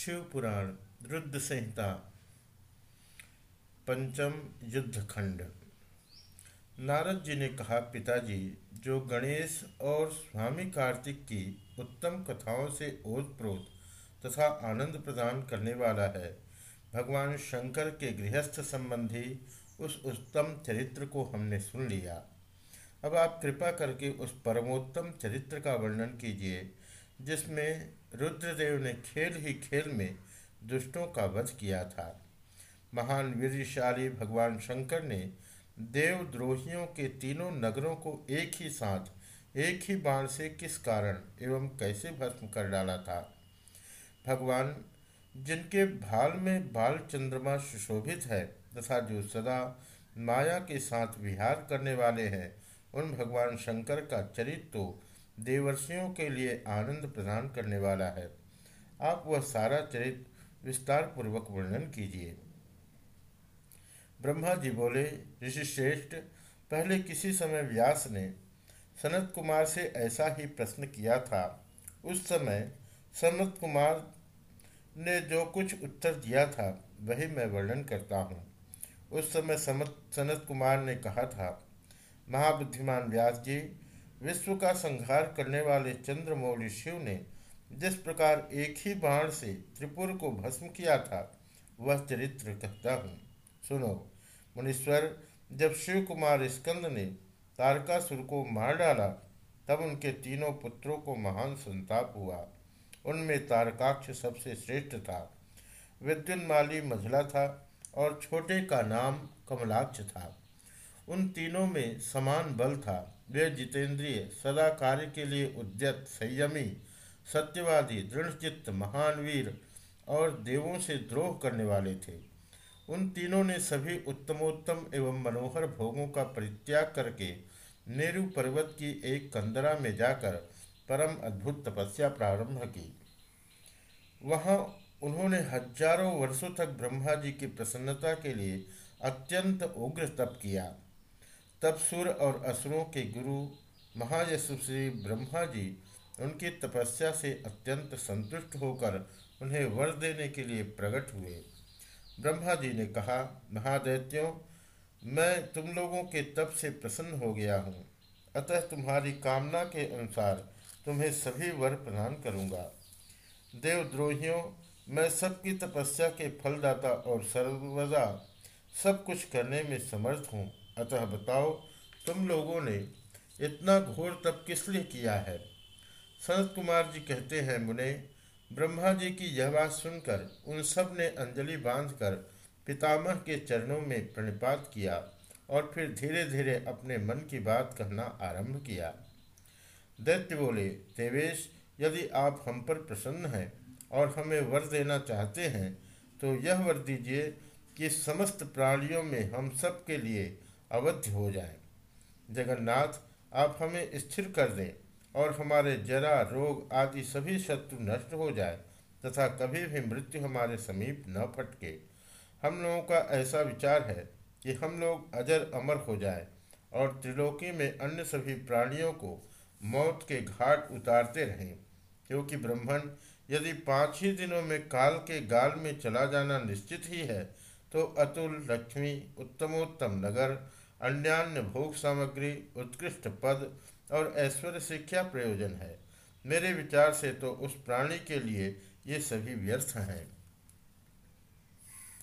शिव पुराण रुद्र संहिता, पंचम युद्ध खंड नारद जी ने कहा, पिताजी, जो गणेश और स्वामी कार्तिक की उत्तम कथाओं से ओतप्रोत तथा आनंद प्रदान करने वाला है, भगवान शंकर के गृहस्थ संबंधी उस उत्तम चरित्र को हमने सुन लिया। अब आप कृपा करके उस परमोत्तम चरित्र का वर्णन कीजिए, जिसमें रुद्रदेव ने खेल ही खेल में दुष्टों का वध किया था। महान वीरशाली भगवान शंकर ने देवद्रोहियों के तीनों नगरों को एक ही साथ, एक ही बाण से किस कारण एवं कैसे भस्म कर डाला था? भगवान, जिनके भाल में बाल चंद्रमा सुशोभित है तथा जो सदा माया के साथ विहार करने वाले हैं, उन भगवान शंकर का चरित्र तो देवर्षियों के लिए आनंद प्रदान करने वाला है। आप वह सारा चरित्र विस्तार पूर्वक वर्णन कीजिए। ब्रह्मा जी बोले, ऋषि श्रेष्ठ, पहले किसी समय व्यास ने सनत कुमार से ऐसा ही प्रश्न किया था। उस समय सनत कुमार ने जो कुछ उत्तर दिया था, वही मैं वर्णन करता हूँ। उस समय समत सनत कुमार ने कहा था, महाबुद्धिमान व्यास जी विश्व का संहार करने वाले चंद्रमौली शिव ने जिस प्रकार एक ही बाण से त्रिपुर को भस्म किया था, वह चरित्र कहता हूँ। सुनो, मुनीश्वर, जब शिव कुमार स्कंद ने तारकासुर को मार डाला, तब उनके तीनों पुत्रों को महान संताप हुआ। उनमें तारकाक्ष सबसे श्रेष्ठ था। विद्युन्माली मझला था और छोटे का नाम कमलाक्ष था। उन तीनों में समान बल था। वे जितेंद्रिय, सदा कार्य के लिए उद्यत, संयमी, सत्यवादी, दृढ़चित्त, महान वीर और देवों से द्रोह करने वाले थे। उन तीनों ने सभी उत्तमोत्तम एवं मनोहर भोगों का परित्याग करके नेरु पर्वत की एक कंदरा में जाकर परम अद्भुत तपस्या प्रारंभ की। वहाँ उन्होंने हज़ारों वर्षों तक ब्रह्मा जी की प्रसन्नता के लिए अत्यंत उग्र तप किया। तब सुर और असुरों के गुरु महायशस्वी ब्रह्मा जी उनकी तपस्या से अत्यंत संतुष्ट होकर उन्हें वर देने के लिए प्रकट हुए। ब्रह्मा जी ने कहा, महादैत्यों, मैं तुम लोगों के तप से प्रसन्न हो गया हूँ। अतः तुम्हारी कामना के अनुसार तुम्हें सभी वर प्रदान करूँगा। देवद्रोहियों, मैं सबकी तपस्या के फलदाता और सर्वदा सब कुछ करने में समर्थ हूँ। अतः बताओ, तुम लोगों ने इतना घोर तप किस लिए किया है? संत कुमार जी कहते हैं, मुने, ब्रह्मा जी की यह बात सुनकर उन सबने अंजलि बांधकर पितामह के चरणों में प्रणिपात किया और फिर धीरे धीरे अपने मन की बात कहना आरंभ किया। दैत्य बोले, देवेश, यदि आप हम पर प्रसन्न हैं और हमें वर देना चाहते हैं तो यह वर दीजिए कि समस्त प्राणियों में हम सब के लिए अवध्य हो जाए। जगन्नाथ, आप हमें स्थिर कर दें और हमारे जरा रोग आदि सभी शत्रु नष्ट हो जाए तथा कभी भी मृत्यु हमारे समीप न फटके। हम लोगों का ऐसा विचार है कि हम लोग अजर अमर हो जाए और त्रिलोकी में अन्य सभी प्राणियों को मौत के घाट उतारते रहें, क्योंकि ब्रह्मण, यदि पाँच ही दिनों में काल के गाल में चला जाना निश्चित ही है तो अतुल, लक्ष्मी, उत्तमोत्तम नगर अन्यान्य भोग सामग्री, उत्कृष्ट पद और ऐश्वर्य से क्या प्रयोजन है? मेरे विचार से तो उस प्राणी के लिए ये सभी व्यर्थ हैं।